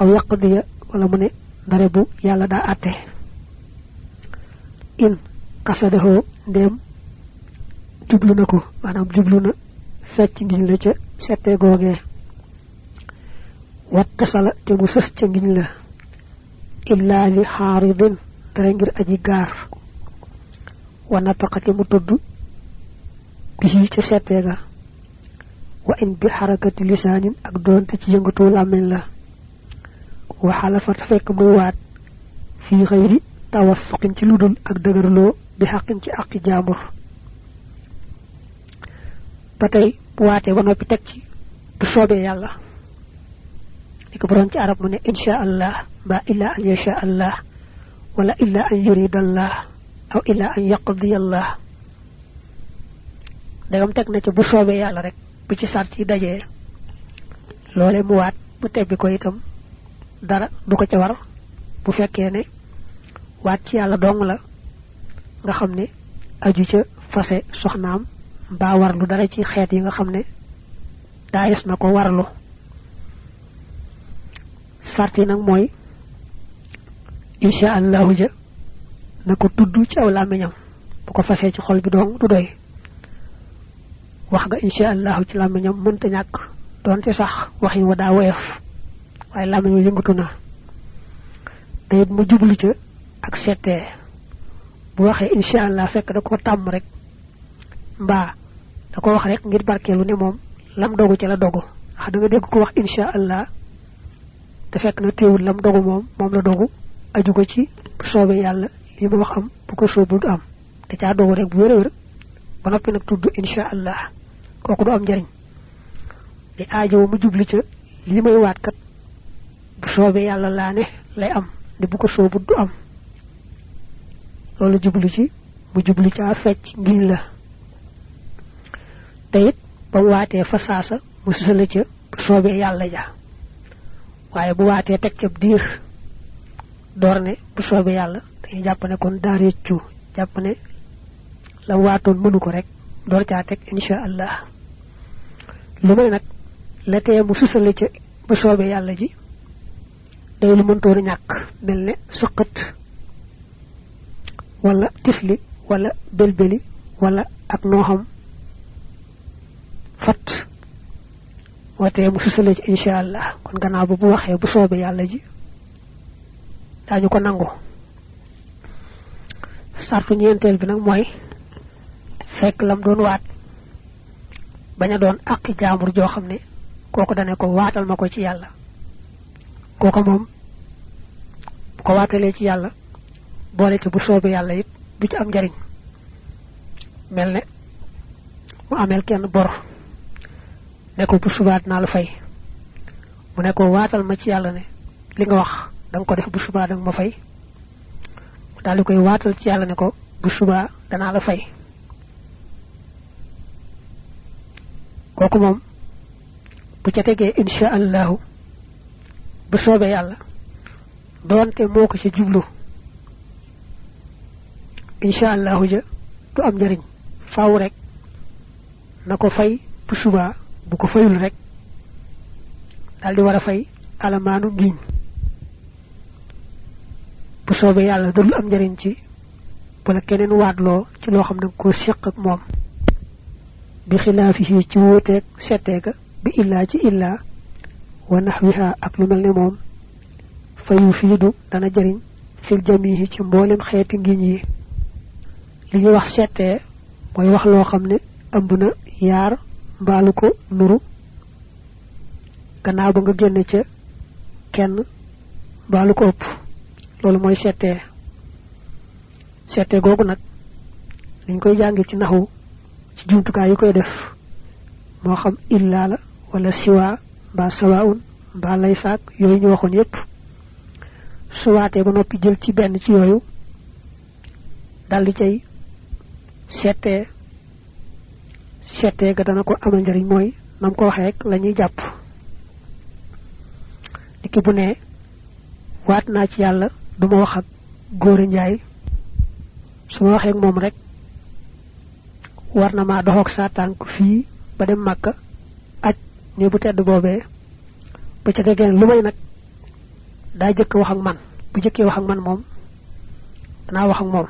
aw yaqdiya wala mu ne ndare bu yàlla daa atte in kasadahoo ndéem jublu na ko maanaam jublu na fecc ngiñ la ca sette googee. Wattasala te mu sës ca ngiñ la. Illa li xaaridin dara ngir aji gaar. Wa nataqati mu tudd bihi ca sette ga. Wa in bi harakati lisanin ak doonte ci yëngatu làmmiñ la wa xalafa fekk muy waat fi xëyri tawassuqin ci ludul ak dëgërloo bi xaqin ci aqi jaambur ba tey bu waatee ba noppi teg ci bu soobee arab mu ne allah ba illa an yasha allah wala illa an yurid allah aw illa an yaqdi allah. Dagam teg na ci bu soobee yàlla rek bu ci sart yi dajee. Loole mu ko itam dara du ko ca war. Bu fekkee ne waat ci yàlla dong la nga xam ne aju ca fase soxnaam mbaa warlu dara ci xeet yi nga xam ne daayis na ko warlu. Sart yi nag mooy insha allahu ja na ko tudd ci aw làmmiñam. Bu ko fasee ci xol bi dong du doy. Wax nga insha allahu ci làmmiñam mënta ñàkk. Doonte sax waxin wa daa waaye làmmiñ wa yëngatu na. Te mu jublu ca ak settee bu waxee insha allah fekk da ko tàmm rek mbaa da ko wax rek ngir barkeelu ne moom lam dogu ci la dogu. Ndax da nga dégg ko wax insha allah te fekk na teewul lam dogu moom moom la dogu aju ko ci bu soobee yàlla li wax am bu ko soobul du am. Te caa dogu rek bu wér wér ba noppi nag tudd insha allah. Kooku du am njariñ. Di aajo mu jubli ca li may waat kat soobee yàlla laa ne lay am di bu ko soobul du am. Loolu jublu ci mu jublu ca fecc ngiñ la. Te it ba mu waatee fa saasa mu susale ca soobee yàlla ja. Waaye bu waatee teg ca diir door ne bu soobee yàlla dañuy jàpp ne kon daa réccu. Jàpp ne la waatoon mënu ko rek door caa teg insha allah. Lu may nag la tee mu susale ca bu soobee yàlla ji day lu mëntoon a ñàkk. Mel ne sëqat wala tisli wala belbeli wala ak nooxam fat wootee mu susale ci insha allah. Kon gannaaw ba bu waxee bu soobee yàlla ji daañu ko nangu. Sartu ñeenteel bi nag mooy fekk lam doon waat bañ a doon aqi jaambur joo xam ne kooku ko waatal ma ci yàlla. Kooku moom bu ko waatalee ci yàlla boole ci bu soobee yàlla it du ci am njariñ. Mel ne mu amel kenn bor ne ko bu subaat naa la fay. Mu ne ko waatal ma ci yàlla ne li nga wax danga ko def bu subaa danga ma fay. Mu daal di koy ci yàlla ne ko bu la fay. Moom bu ca insha allahu bu yàlla doonte moo ko ca jublu. Insha allahu ja du am njariñ. Faaw rek na ko fay bu subaa bu ko fayul rek daal di war a fay alamaanu ngiñ. Bu soobee yàlla dadul am njariñ ci bu la keneen waatloo ci loo xam ko séq ak moom. Bi xilaafihi ci wuuteeg setteega bi illaa ci illaa wa naxwiha ak lu mel ne fa yufiidu dana jariñ fil jamihi ci mboolem xeeti ngiñ yi. Li ñu wax settee mooy wax loo xam ne ëmb na nuru. Gannaaw ba nga génn ca kenn mbaalu ko loolu mooy settee settee googu nag dañ koy jàngi ci naxu ci jumtukaay yi koy def. Moo xam illaa la wala siwa mbaa sawaun mbaa lay saak yooyu ñu waxoon yépp su waatee ba noppi jël ci benn ci yooyu daldi cay settee settee ga dana ko amal njariñ mooy nam ko waxee rek la ñuy jàpp. Bu ne waat naa ci yàlla duma wax ak góore njaay su waxee ak moom rek war na maa doxoog ba dem aj ne bu tedd boobee ba ca tegeen lu may nag daa jëkk wax ak man. Bu jëkkee wax ak man moom danaa wax ak moom.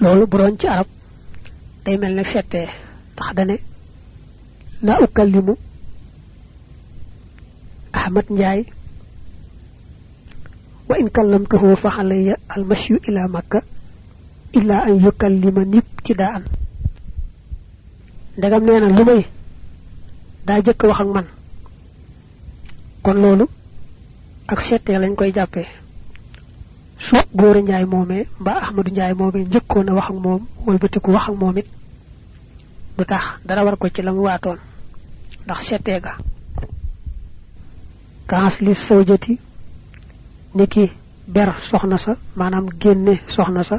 Loolu bu ci arab day mel ne tax dane la ukallimu ahmad njaay wa in kallamtuhu fa alayya almashyu ila makka illa an yukallima nib tidaan ndegam nee na lu may daa jëkk wax ak man. Kon loolu ak settee lañ koy jàppee. Su góor njaay moomee mbaa ahmadu njaay moomee njëkkoon a wax ak moom wëlbatiku wax ak tax dara war ko ci la mu ndax settee ga. Kaas li sawjati niki ber soxna sa maanaam génne soxna sa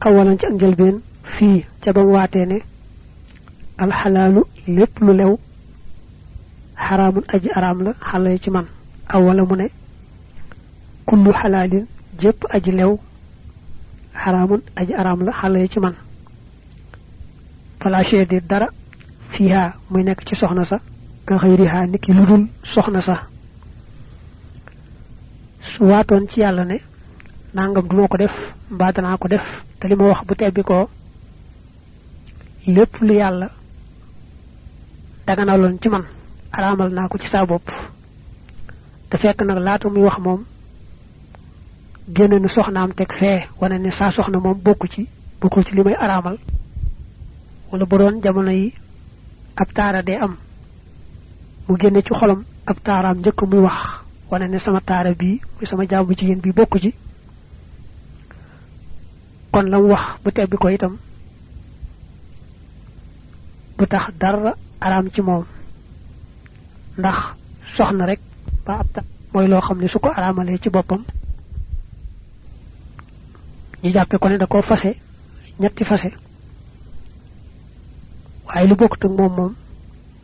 awalan ci ak njëlbeen fii ca ne alxalaalu lépp lu lew. Xaraamun aji araam la xale ci man. Awala mu ne kullu xalaalin jépp aji lew. Xaraamun aji araam la xale ci man. Fala di dara fiha muy nekk ci soxna sa ka xëyriha niki ne nangam duma ko def mbaa danaa ko def te daganaloon ci man araamal naa ko ci saa bopp. Te fekk nag laata muy wax moom génne nu soxnaam teg fee wane ne saa soxna moom bokku ci bokkul ci li may araamal. Wala bu doon jamono yi ab taara day am mu génne ci xolam ab taaraam njëkk muy wax wane ne sama taara bii muy sama jaamu jigéen bi bokku ci. Kon lam wax bu tebbi ko itam bu tax dara araam ci moom. Ndax soxna rek ba ab ta mooy loo xam ne su ko araamalee ci boppam ñu jàppe ko ne da koo fase ñetti fase. Waaye lu bokkut ak moom moom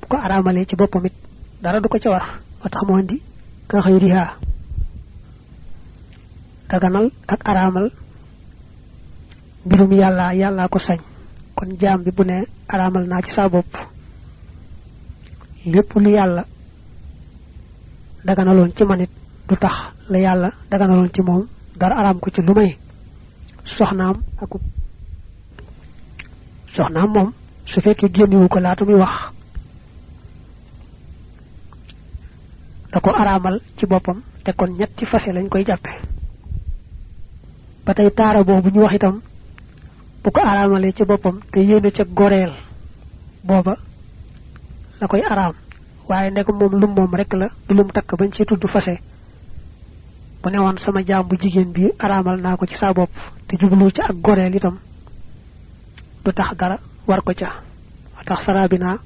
bu ko araamalee ci boppam it dara du ko ca war. Moo tax indi ka xëyriha daganal ak araamal mbirum yàlla yàlla ko sañ. Kon jaam bi bu ne araamal naa ci sa lépp lu yàlla daganaloon ci manit du tax la yàlla daganaloon ci moom dara araam ko ci lu may. Soxnaam ak soxnaam moom su fekkee génniwu ko laata muy wax da ko araamal ci boppam te kon ñetti fase lañ koy jàppe. Ba tey taara boobu ñu wax itam bu ko araamalee ci boppam te yéene ca goreel booba la koy araam. Waaye ndek moom lum moom rek la lum takk bañ ci tudd fase. Bu newoon sama jaam bu bi araamal naa ko ci sa bopp te jublu ci ak goreel itam. Du tax dara war ko ca. Tax sarabina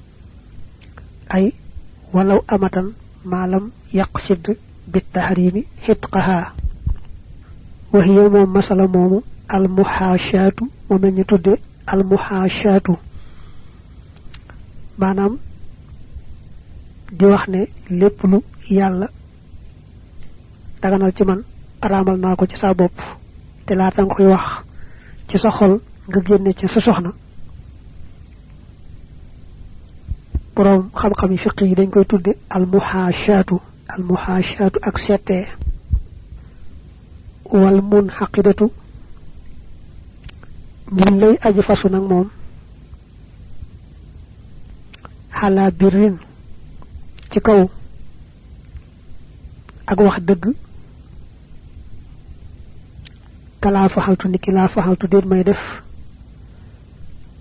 ay walaw amatan maalam yaqsid masala moomu al muhashatu moom la ñu tudde al muhashatu maanaam di wax ne lépp lu yàlla daganal ci man araamal naa ko ci sa bopp. Te laata nga koy wax ci sa xol nga génne ci sa soxna. Borom xam-xam yi dañ koy tudde al muhashatu al muhashatu ak settee wal mun xaqidatu lay aji fasu moom. Xalaa birrin ci kaw ak wax dëgg kalaa faxaltu niki laa faxaltu déet may def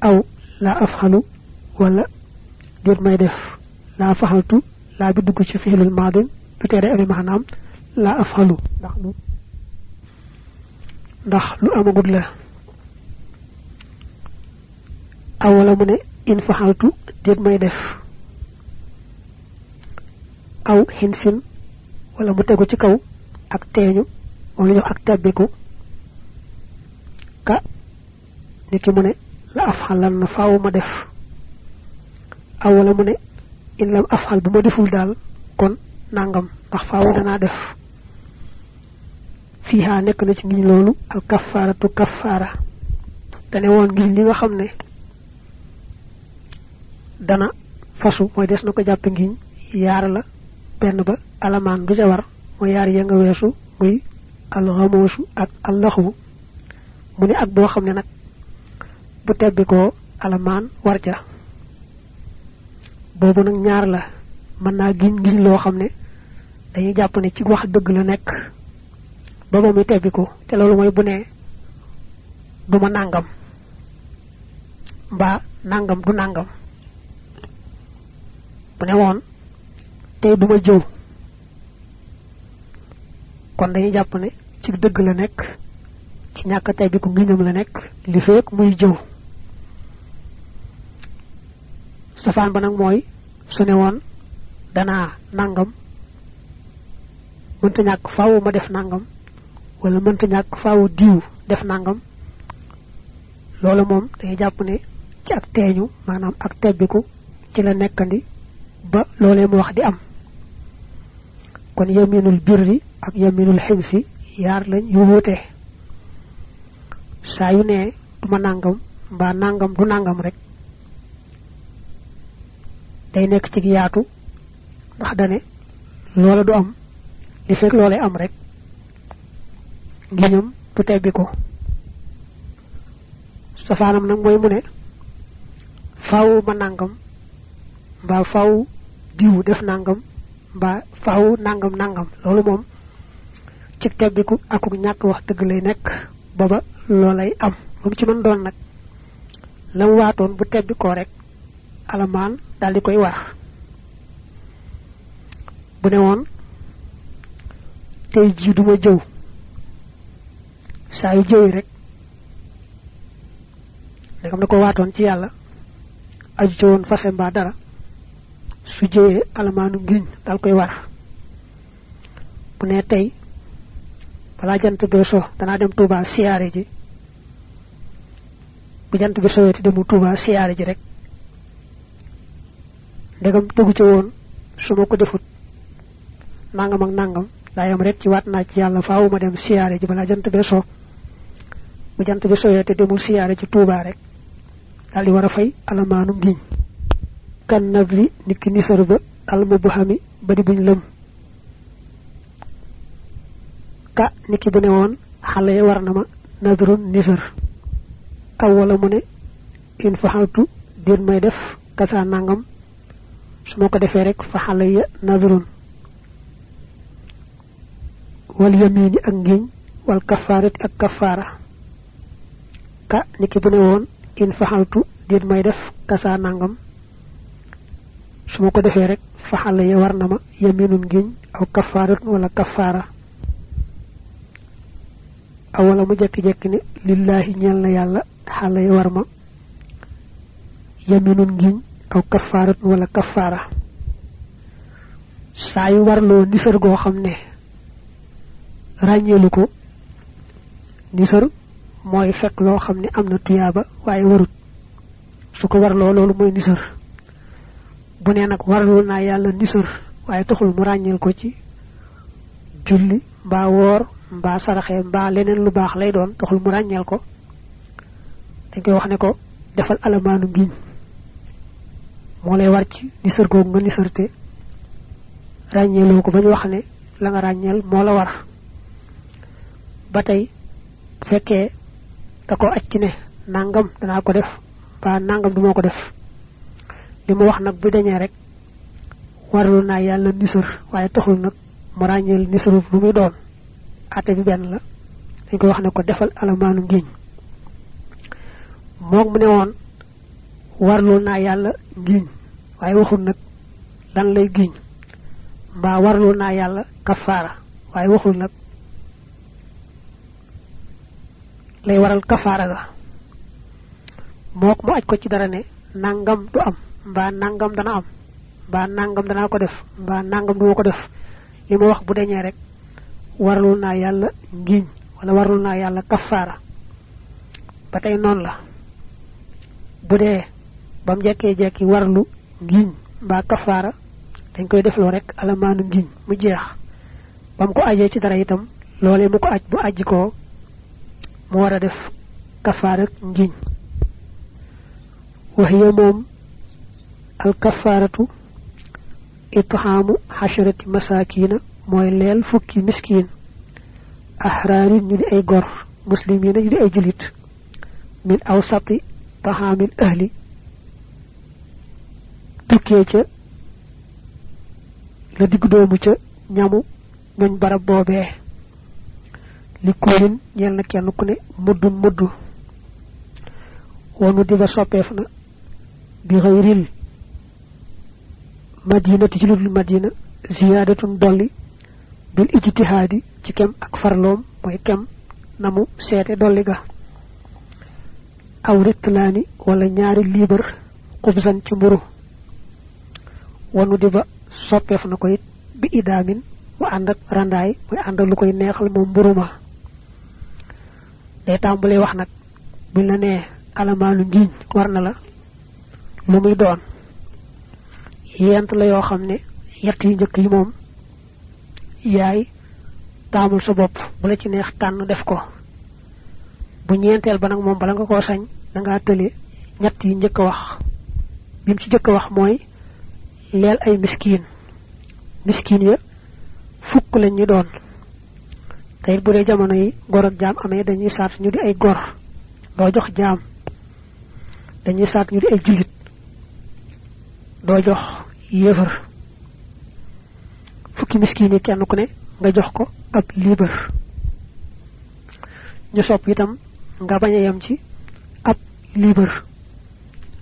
aw laa afxalu wala déet may def laa faxaltu laa bi dugg ci fiilul maadin du tere amee maanaam laa afxalu ndax lu ndax lu amagut la. Aw wala mu ne in faxaltu déet may def aw xinsin wala mu tegu ci kaw ak teeñu wala jox ak tebbiku ka niki mu ne la afxalan na faaw ma def. Aw wala mu ne in lam afxal bu ma deful daal kon nangam ndax faaw danaa def. Fiha nekk na ci ngiñ loolu al kafaaratu kafaara. Dane woon ngiñ li nga xam ne dana fasu mooy des na ko jàppe ngiñ yaar la benn ba alamaan du ca war mo yaar ya nga weesu muy alxamoosu ak allaxu mu ne ak boo xam ne nag bu tebbi ko alamaan war ca. boobu nag ñaar la mën naa giñ giñ loo xam ne dañuy jàpp ne ci wax dëgg la nekk. ba moom tebbi ko te loolu mooy bu ne duma nangam. mbaa nangam du nangam. bu ne woon tey duma jëw. Kon dañuy jàpp ne ci dëgg la nekk ci ñàkk tey bi ko ngiñam la nekk li feek muy jëw. Safaan ba nag mooy su ne woon danaa nangam mënta ñàkk faaw ma def nangam wala mënta ñàkk faaw diw def nangam. Loolu moom dañuy jàpp ne ci ak teeñu maanaam ak tebbiku ci la nekkandi ba loolee mu wax di am kon yaminul birri ak yaminul ximsi yaar lañ yu wuute. Saa yu ne duma nangam mbaa nangam du nangam rek. Day nekk ci yaatu ndax dane loola du am li fekk loolee am rek. Ngiñam du tebbi ko. Safaanam nag mooy mu ne faaw ma nangam mbaa faaw diw def nangam mbaa faaw nangam nangam. Loolu moom ci tebbiku akuk ñàkk wax dëgg lay nekk baba loolay am. Lu ci mën doon nag lam waatoon bu tebbikoo rek alamaan daal di koy war bu ne woon tey jii duma jëw. Yu rek ndegam na ko waatoon ci yàlla aju ci mbaa dara su jëwee alamaanu ngiñ dal koy war. Bu ne tey balaa jant bee so danaa dem Touba siyaare ji. Bu jant bi sowee te demu Touba siyaare ji rek. Ndegam tegu ci woon su ko defut nangam ak nangam daa yam rek ci waat naa ci yàlla faawu ma dem siyaare ji balaa jant bee so bu jant bi te demul ci Touba rek dal di war a fay ngiñ kan nabli niki nisar ba al mubhami badi buñ lëm. Ka niki bu ne woon xale war na ma nadrun nisar. Aw wala mu ne in faxaltu dir may def kasa nangam. Su ma ko defee rek fa ya nadrun. Wal yamini ak ngiñ wal kafaarati ak kafaara. Ka niki bu ne woon in faxaltu dir may def kasa nangam su ma ko defee rek faxal ya war na ma yaminun giñ aw kafaaratun wala kafaara. Aw wala mu jekki-jekki ne lillahi ñeel na yàlla xale ya war ma yaminun giñ aw kafaaratun wala kafaara. Saa yu warloo nisar goo xam ne ràññeelu ko nisar mooy fekk loo xam ne am na tuyaaba waaye warut. Su ko warloo loolu mooy nisar bu ne nag warlul naa yàlla nisar waaye taxul mu ràññeel ko ci julli mbaa woor mbaa saraxe mbaa leneen lu baax lay doon taxul mu ràññeel ko. Dañ koy wax ne ko defal alamaanu ngiñ. Moo lay war ci nisar googu nga nisarte ràññeeloo ko ba ñu wax ne la nga ràññeel moo la war. Ba fekkee da ko acc ne nangam danaa ko def ba nangam du ko def li wax nag bu dañee rek warlu naa yàlla nisar waaye taxul nag mu ràññeel nisaru lu muy doon. Ate bi benn la dañ ko wax ne ko defal alamaanu ngiñ. Moog mu ne woon warlu naa yàlla ngiñ waaye waxul nag lan lay giñ. Mbaa warlu naa yàlla kafaara waaye waxul nag lay waral kafaara ga. Mook mu aj ko ci dara ne nangam du am mbaa nangam dana am. Mbaa nangam danaa ko def. Mbaa nangam duma ko def. Li ma wax bu deñee rek warlul naa yàlla ngiñ wala warlul naa yàlla kafaara. Ba tey noonu la. Bu dee bam jekkee jekki warlu ngiñ mbaa kafaara dañ koy defloo rek alamaanu ngiñ mu jeex. Bam ko ajee ci dara itam loolee mu ko aj bu ajji ko mu war a def kafaara ngiñ al kafaaratu itxaamu xasharati masakina mooy leel fukki miskin ahraarin ñu di ay gor muslimina ñu di ay julit min awsati taxaamil ahli tukkee ca la digg doomu ca ñamu ñoñ barab boobee li kurin ñeel na kenn ku ne muddun mudd wonu diba soppeef na bi xayril madinati ci ludul madina ziyadatun dolli bil ijtihaadi ci kem ak farloom mooy kem namu seete dolli ga. Aw rittlaani wala ñaari liibar xubsan ci mburu. Wonu diba soppeef na ko it bi idaamin mu ànd ak randaay muy ànd lu koy neexal moom mburu ma. Day tàmbalee wax nag buñ la nee alamaanu ngiñ war na muy doon yent la yoo xam ne yett yu njëkk yi moom yaay taamul sa bopp bu la ci neex tànn def ko. Bu ñeenteel ba nag moom bala nga koo sañ da ngaa tële ñett yi njëkk wax. Bim ci wax mooy leel ay miskin. Miskin ya fukk lañ ñu doon. Tay bu dee jamono yi gor ak jaam amee dañuy saat ñu di ay gor. Doo jox jaam. Dañuy saat ñu di ay julit doo jox yéefar fukki miskin kenn ku ne nga jox ko ab liibar. Ñu sopp itam nga bañ a ci ab liibar.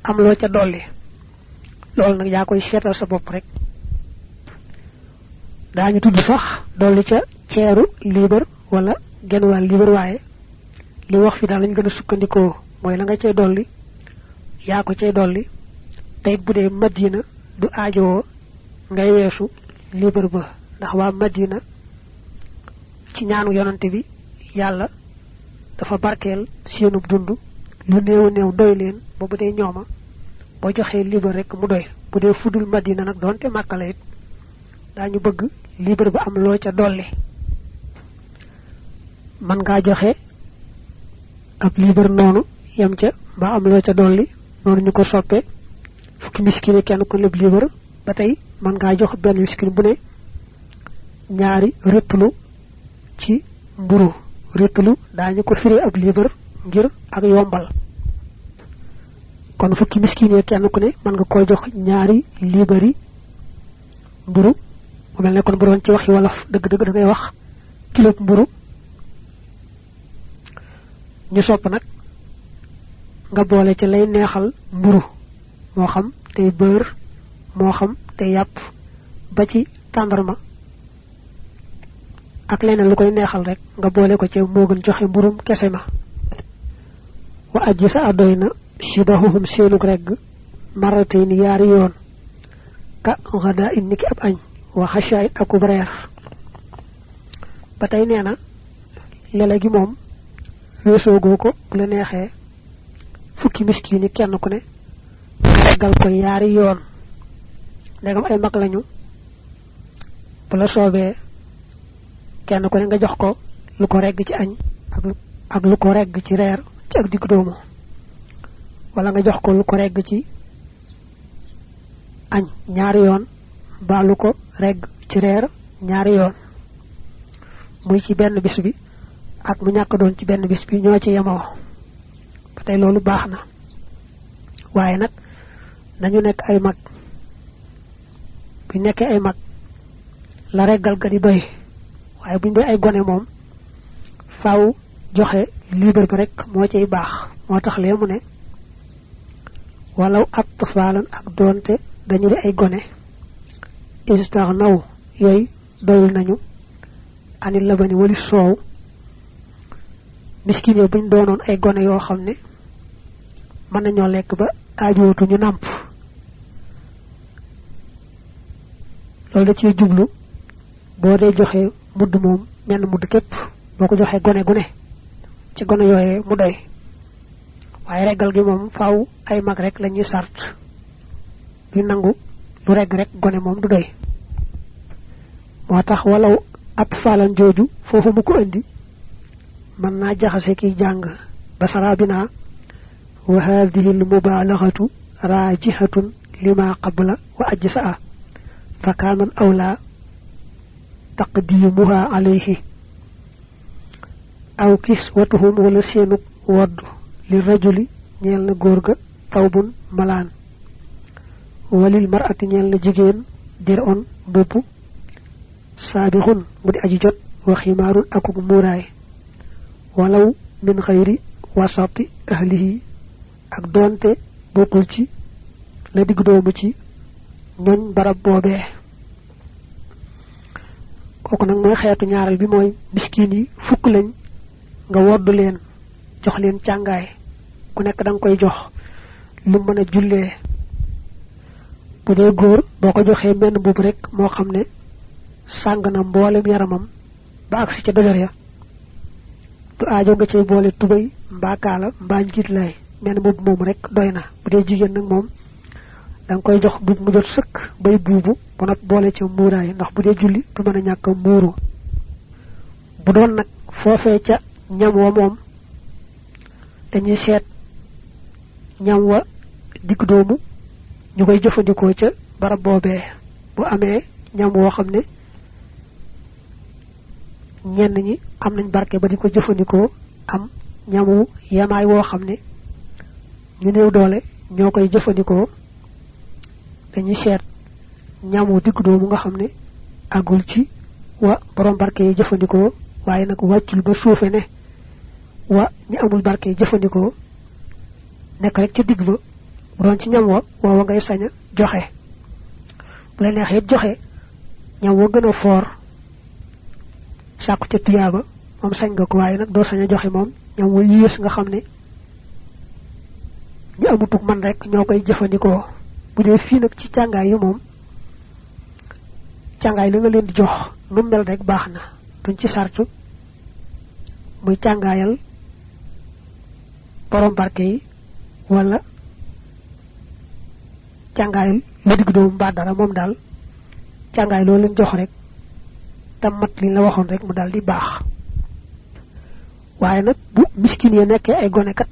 Am loo ca dolli. Loolu nag yaa koy seetal sa bopp rek. Daañu tudd sax dolli ca ceeru wala genn wàll liibar waaye li wax fi daal lañ gën a sukkandikoo mooy la nga cay dolli yaa ko cay dolli. Tey bu dee madina du aajowoo ngay weesu liibar ba ndax waa madina ci ñaanu yonante bi yàlla dafa barkeel seenub dund lu néew néew doy leen ba bu dee ñooma boo joxee liibar rek mu doy bu dee fudul madina nag doonte màkkala it daañu bëgg liibar ba am loo ca dolli. Man ngaa joxe ab liibar noonu yam ca ba am loo ca dolli noonu ñu ko soppe fukki miskine kenn ko leb liibar ba tey man ngaa jox benn miskin bu ne ñaari rëttulu ci mburu. Rëttulu daañu ko firee ab liibar ngir ak yombal. Kon fukki miskine kenn ku ne man nga koy jox ñaari liibari mburu. Mu mel ne kon bu doon ci waxi wolof dëgg dëgg da ngay wax kilo mburu. Ñu sopp nag nga boole ci lay neexal mburu moo xam tey bër moo xam tey yàpp ba ci tàndarma. Ak leneen lu koy neexal rek nga boole ko ci moo gën joxe mburum kese ma. Wa aji sa adoy na shibahuhum seenug regg maratayn yaari yoon. Ka ngada in niki ab añ wa xashaay akub reer. Ba tey nee na lele gi moom weesoogoo ko la fukki miskini kenn ku ne reggal ko yaari yoon ndegam ay mag lañu. Bu la soobee kenn ku ne nga jox ko lu ko regg ci añ ak lu ko regg ci reer ci ak digg doomu. Wala nga jox ko lu ko regg ci añ ñaari yoon ba lu ko regg ci reer ñaari yoon. Muy ci benn bis bi ak mu ñàkk doon ci benn bis bi ñoo ci yemoo. Ba tey loolu baax na nañu nekk ay mag. Bu nekkee ay mag la reggal ga di doy waaye buñ doy ay gone moom faaw joxe liibar ba rek moo ciy baax. Moo tax lee mu ne walaw at tafaalan ak doonte dañu di ay istax naw nañu. Ani labani wali soow. Miskin yo buñ doonoon ay gone yoo xam ne mën nañoo lekk ba aajootu ñu nàmp loolu da ciy jublu. Boo dee joxe mudd moom menn mudd képp boo ko joxee gone gune ci gone yooyee mu doy. Waaye reggal gi moom faaw ay mag rek la ñuy sart du nangu lu regg rek gone moom du doy. Moo tax walaw at faalan jooju foofu mu ko indi mën naa jaxase kiy jàng basara bi naa wa hadihi al mubalaghatu rajihatun lima qabla wa ajsaa فكان الأولى تقديمها عليه أو كسوتهم ولا سينك ود للرجل نيل غورغا ثوب ملان وللمرأة نيل جيجين درون بوبو سابقون مدي أجي جوت وخمار أكوك موراي ولو من غير وسط أهله ak donte bokul ci la dig doomu ci ñoñ barab boobee. Kooku nag mooy xeetu ñaaral bi mooy miskin yi fukk lañ nga woddu leen jox leen càngaay. Ku nekk da nga koy jox lu mën a jullee. Bu dee góor boo ko joxee menn boobu rek moo xam ne sàng na mboolem yaramam ba agsi ca dëgër ya. Du aajo nga tubay lay rek bu dang koy jox bu mu jot sëkk bay buubu bu nag boole ci muuraay ndax bu dee julli du mën a ñàkk muuru. Bu doon nag foofee ca ñam wa moom dañuy seet ñam wa digg doomu ñu koy jëfandikoo ca barab boobee. Bu amee ñam woo xam ne ñenn ñi am nañ barke ba di ko jëfandikoo am ñamu yamaay woo xam ne ñu néew doole ñoo koy jëfandikoo dañuy seet ñamu digg doomu nga xam ne agul ci wa borom barke yi jëfandikoo waaye nag wàccul ba suufe ne wa ñi amul barke yi jëfandikoo nekk rek ci digg ba doon ci ñam wa woowa ngay saña joxe. Bu la neexee joxe ñam wa gën a foor sàkku ca tuyaaba moom sañ nga ko waaye nag doo sañ a joxe moom ñam wa yées nga xam ne ñu amutuk man rek ñoo koy jëfandikoo bu dee fii nag ci càngaay yi moom càngaay li nga leen di jox nu mel rek baax na. Duñ ci sartu. Muy càngaayal borom barke yi wala càngaayal la digg doomu mbaa dara moom daal càngaay loo leen jox rek tam mat li la waxoon rek mu daal di baax. Waaye nag bu miskin ya nekkee ay gone kat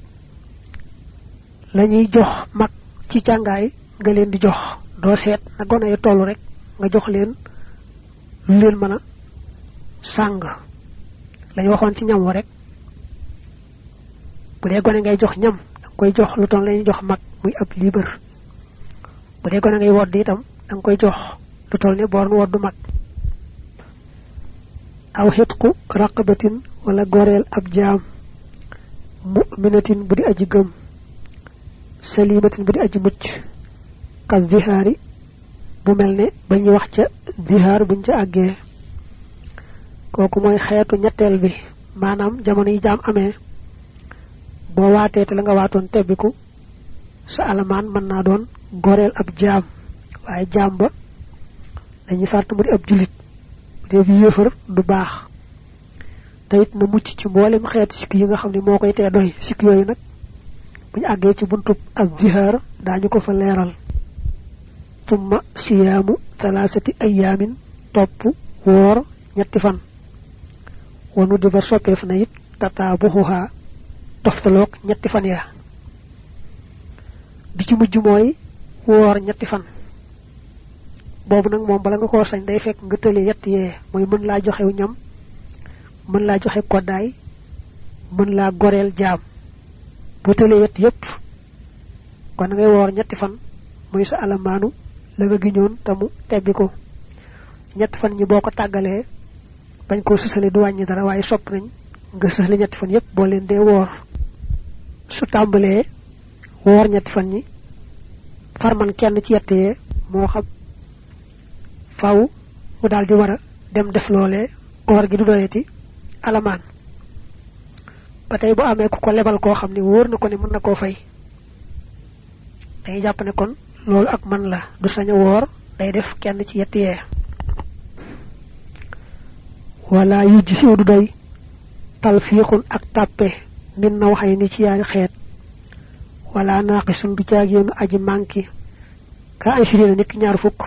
lañuy jox mag ci nga leen di jox. Doo seet na gone ya tollu rek nga jox leen lu leen mën a sàng. Lañ waxoon ci ñam wa rek bu dee gone ngay jox ñam dang koy jox lu toll lañuy jox mag muy ab liber bu dee gone ngay wodd itam dang koy jox lu toll ne born woddu mag. Aw hitqu raqabatin wala gorel ab jaam mu'minatin bu di aji gëm salimatin bu di aji mucc ka zihari bu melne bañu wax ca zihar buñ ca àggee. Kooku mooy xeetu ñetteel bi maanaam jamono yi jaam amee. Boo waatee te la nga waatoon tebbiku sa alamaan mën naa doon goreel ab jaam. Waaye jaam ba dañuy sart mu di ab julit def yéefar du baax. Tayit na mucc ci mboolem xeeti sikk yi nga xam ne moo koy tee doy. Sikk yooyu buñ àggee ci buntub ak zihaar daañu ko fa leeral tumma siyaamu talaasati ayaamin topp woor ñetti fan. Wanu di ba soppeef na it tataabuxuha toftaloog ñetti fan ya. Bi ci mujj mooy woor ñetti fan. Boobu nag moom bala nga koo sañ day fekk nga tële yett yee. Mooy mën laa joxew ñam mën laa joxe koddaay mën laa goreel jaam. Bu tële yett yépp kon woor ñetti fan muy sa alamaanu la nga giñoon tamu tebbi ko. Ñett fan ñi boo ko tàggalee bañ koo sësale du wàññi dara waaye sopp nañ nga sësale ñetti fan yépp boo leen dee woor. Su tàmbalee woor ñetti fan ñi farman kenn ci yett yee moo xam faaw mu daal di wara dem def loolee koor gi du doyati alamaan. Ba tey bu amee ku ko lebal koo xam ne wóor na ko ne mën na koo fay. Day jàpp ne kon loolu ak man la. Du sañ a woor day def kenn ci yett yee. Wala yu ci siw du doy. Talfiixun ak tàppe. Min na waxay ni ci yaari xeet. Wala naaqisun du aji manki ka ashrina nit ñaar fukk.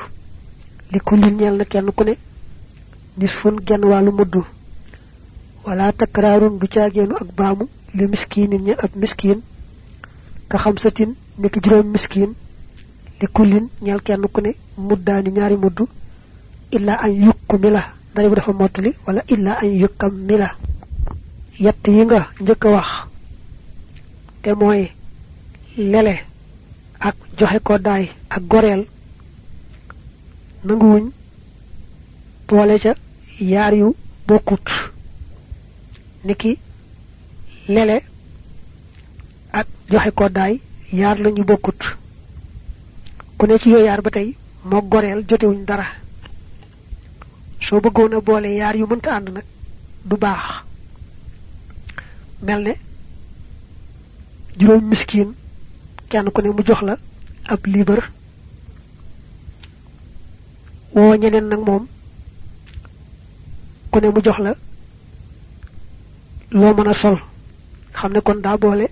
Li kullin ñeel na kenn ku ne. Nisfun genn wàllu mudd. Wala takraarun du caagéenu ak baamu. Li miskinin ñeel ab miskin ka xamsatin juróom miskin li kullin ñeel kenn ku ne muddaani ñaari mudd illa an yukmila day bu dafa motali wala illa an yukammila yett yi nga njëkk wax te mooy lele ak joxe ko daay ak goreel nanguwuñ boole ca yaar yu bokkut. Niki lele ak joxe ko daay yaar lañu bokkut ku ne ci yooyu yaar ba tey moo goreel jotewuñ dara. soo bëggoon boole yaar yu mënta ànd nag du baax. mel ne juróom miskin kenn ku ne mu jox la ab liibar woo ñeneen nag moom ku ne mu jox la sol. xam kon daa boole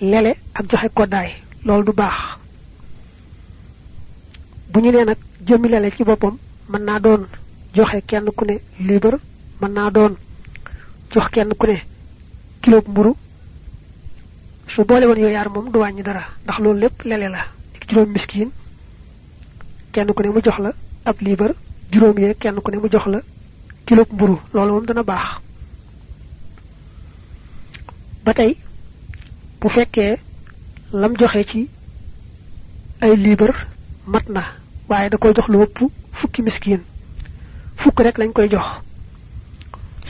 lele ak joxe koddaay loolu du baax bu ñu nee nag jëmmi lele ci boppam mën naa doon joxe kenn ku ne libre mën naa doon jox kenn ku ne kilo mburu. Su boole woon yaar moom du wàññi dara ndax loolu lépp lele la juróom miskin kenn ku ne mu jox la ab libre juróom yee kenn ku ne mu jox la kilo mburu loolu moom dana baax. Ba tey bu fekkee lam joxe ci ay libre mat na waaye da koy jox lu ëpp fukki miskin. Fukk rek lañ koy jox.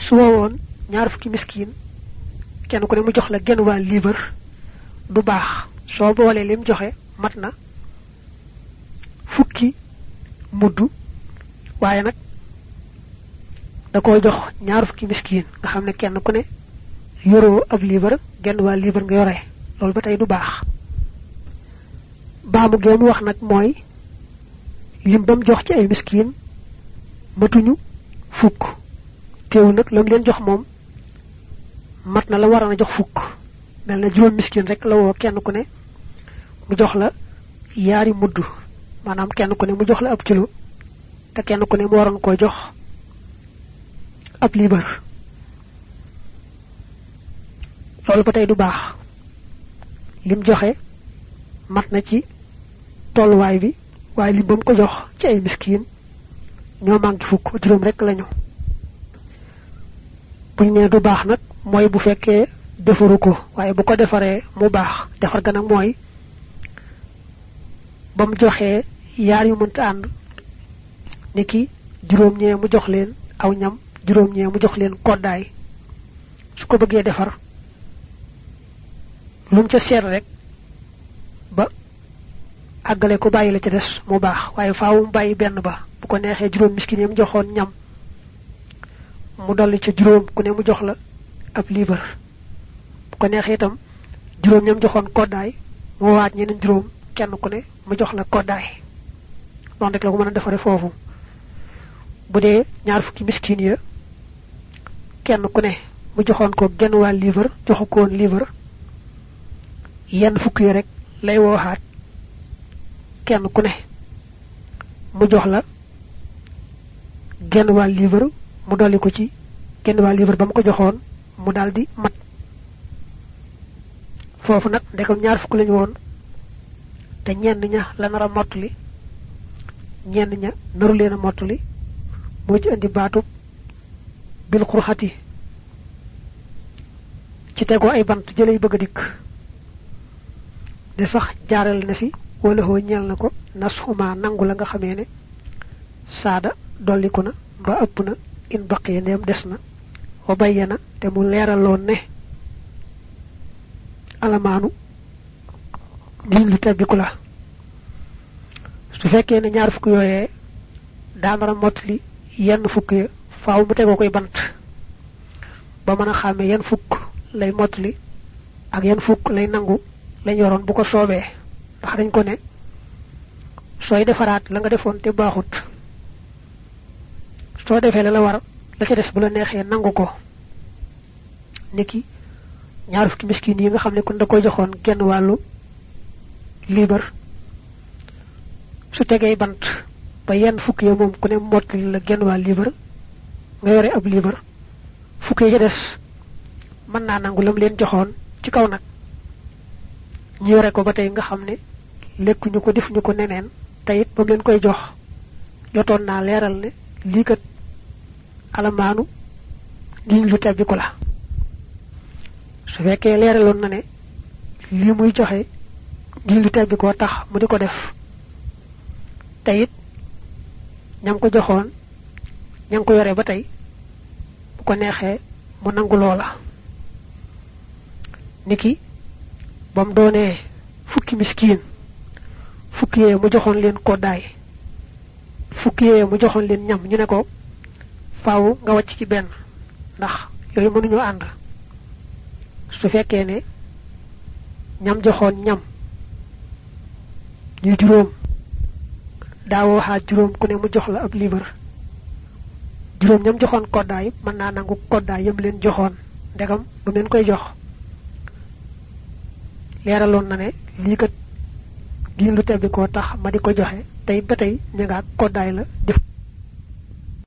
Su woon ñaar fukki miskin kenn ku ne mu jox la genn waa libre du baax. Soo boolee lim joxe mat na fukki muddu waaye nag da koy jox ñaar fukki miskin. Nga xam ne kenn ku ne yoroo ab libre genn waa libre nga yore. Loolu ba du baax. Baamu wax nag mooy lim bam jox ci ay miskin matuñu fukk. Teew nag lam leen jox moom mat na la war a jox fukk. Mel na juróom miskin rek la woo kenn ku ne mu jox la yaari mudd. Maanaam kenn ku ne mu jox la ab kilo te kenn ku ne mu waroon koo jox ab liibar. Loolu ba du baax. Lim joxe mat na ci tolluwaay bi waaye lim bam ko jox ci ay miskin ñoo manki fukk juróom rek lañu. Buñ ne du baax nag mooy bu fekkee defaru ko. Waaye bu ko defaree mu baax. Defar ga nag mooy ba joxee yaar yu mënta ànd niki juróom ñee mu jox leen aw ñam juróom ñee mu jox leen koddaay. Su ko bëggee defar lum ca seet rek àggale ko bàyyi la ca des mu baax. Waaye faaw mu bàyyi ba. Bu ko neexee juróom miskin yam joxoon ñam. Mu dolli ca juróom ku ne mu jox la ab liibar. Bu ko neexee itam juróom ñam joxoon koddaay mu waat ñeneen juróom kenn ku ne mu jox la koddaay. Noonu rek la ko mën a defare foofu. Bu dee ñaar fukki miskin ya kenn ku ne mu joxoon ko genn wàll liibar joxu ko woon liibar. Yenn fukk yi rek lay kenn ku ne mu jox la genn wàll livre mu dolli ko ci genn livre ba ko joxoon mu daldi mat. Foofu nag ndekam ñaar fukk lañu woon te ñenn ña la nar a mottali ñenn ña naru leen a ci andi bil xurxati ci tegoo ay bant jëlay bëgg dikk. De sax jaaral na fi wala ho ñal nako nashuma nangu la nga xamé ne saada dolliku na ba ëpp na in baqiya neem des na wa bayyana te mu leeraloon ne alamaanu liñ lu tebbiku la. Su ne ñaar fukk yooyee daanara motli yenn fukk ya faaw mu tegoo koy bant ba mën a xàmme yenn fukk lay motli ak yenn fukk lay nangu lañ yoroon bu ko ndax dañ ko ne sooy defaraat la nga defoon te baaxut soo defee la la war la ca des bu la neexee nangu ko niki ñaar fukki miskin yi nga xam ne kon da koy joxoon genn wàllu libar su tegee bant ba yenn fukk ya moom ku ne mottali la genn wàll libar nga yore ab libar fukk ya ca des mën naa nangu lam leen joxoon ci kaw nag ñu yore ko ba tey nga xam ne lekkuñu ko defuñu ko neneen tayit bam leen koy jox. Jotoon naa leeral ne lii kat alamaanu giñ lu tebbi ko la. Su fekkee leeraloon na ne lii muy joxe giñ lu tebbi koo tax mu di ko def te it ñam ko joxoon ñang ko yore ba tey bu ko neexee mu nangu loola. Niki bam doonee fukki miskin fukki yee mu joxoon leen koddaay fukki yee mu joxoon leen ñam ñu ne ko faaw nga wàcc ci benn ndax yooyu mënuñu ànd. Su fekkee ne ñam joxoon ñam ñu juróom daawoo xaaj juróom ku ne mu jox la ab libar juróom ñam joxoon koddaay mën naa nangu koddaay yam leen joxoon ndegam koy jox. Leeraloon na ne lii kat giin lu tebbi koo tax ma di ko joxe tey ba tey ña koddaay la